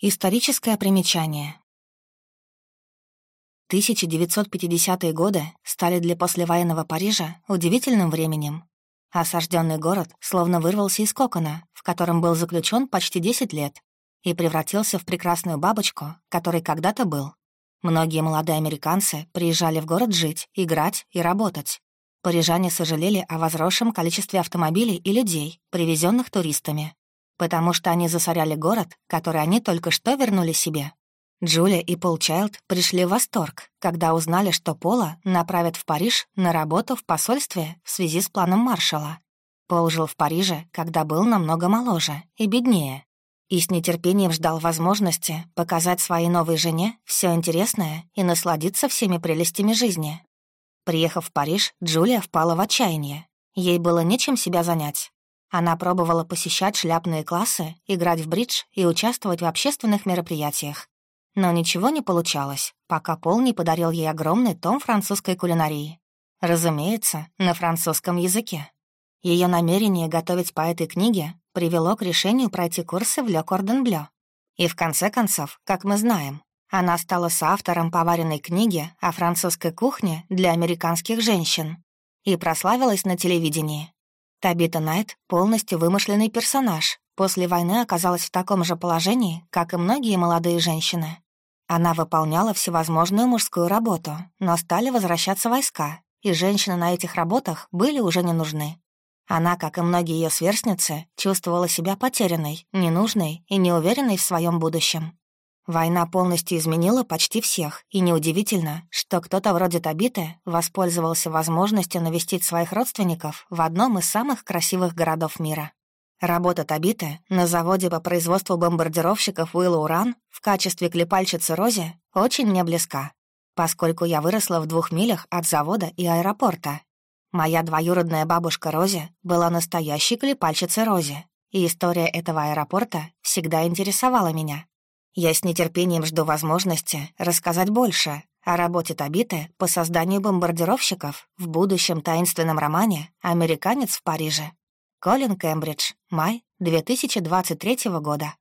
Историческое примечание. 1950-е годы стали для послевоенного Парижа удивительным временем. Осажденный город словно вырвался из кокона, в котором был заключен почти 10 лет, и превратился в прекрасную бабочку, которой когда-то был. Многие молодые американцы приезжали в город жить, играть и работать. Парижане сожалели о возросшем количестве автомобилей и людей, привезенных туристами, потому что они засоряли город, который они только что вернули себе. Джулия и Пол Чайлд пришли в восторг, когда узнали, что Пола направят в Париж на работу в посольстве в связи с планом маршала. Пол жил в Париже, когда был намного моложе и беднее, и с нетерпением ждал возможности показать своей новой жене все интересное и насладиться всеми прелестями жизни. Приехав в Париж, Джулия впала в отчаяние. Ей было нечем себя занять. Она пробовала посещать шляпные классы, играть в бридж и участвовать в общественных мероприятиях. Но ничего не получалось, пока Пол не подарил ей огромный том французской кулинарии. Разумеется, на французском языке. Ее намерение готовить по этой книге привело к решению пройти курсы в Ле Кордон Блё. И в конце концов, как мы знаем, она стала соавтором поваренной книги о французской кухне для американских женщин и прославилась на телевидении. Табита Найт — полностью вымышленный персонаж, после войны оказалась в таком же положении, как и многие молодые женщины. Она выполняла всевозможную мужскую работу, но стали возвращаться войска, и женщины на этих работах были уже не нужны. Она, как и многие ее сверстницы, чувствовала себя потерянной, ненужной и неуверенной в своем будущем. Война полностью изменила почти всех, и неудивительно, что кто-то вроде Табиты воспользовался возможностью навестить своих родственников в одном из самых красивых городов мира. Работа Табиты на заводе по производству бомбардировщиков Уилла Уран в качестве клепальщицы Рози очень мне близка, поскольку я выросла в двух милях от завода и аэропорта. Моя двоюродная бабушка Рози была настоящей клепальщицей Рози, и история этого аэропорта всегда интересовала меня. Я с нетерпением жду возможности рассказать больше о работе Табиты по созданию бомбардировщиков в будущем таинственном романе «Американец в Париже». Колин Кембридж, май 2023 года.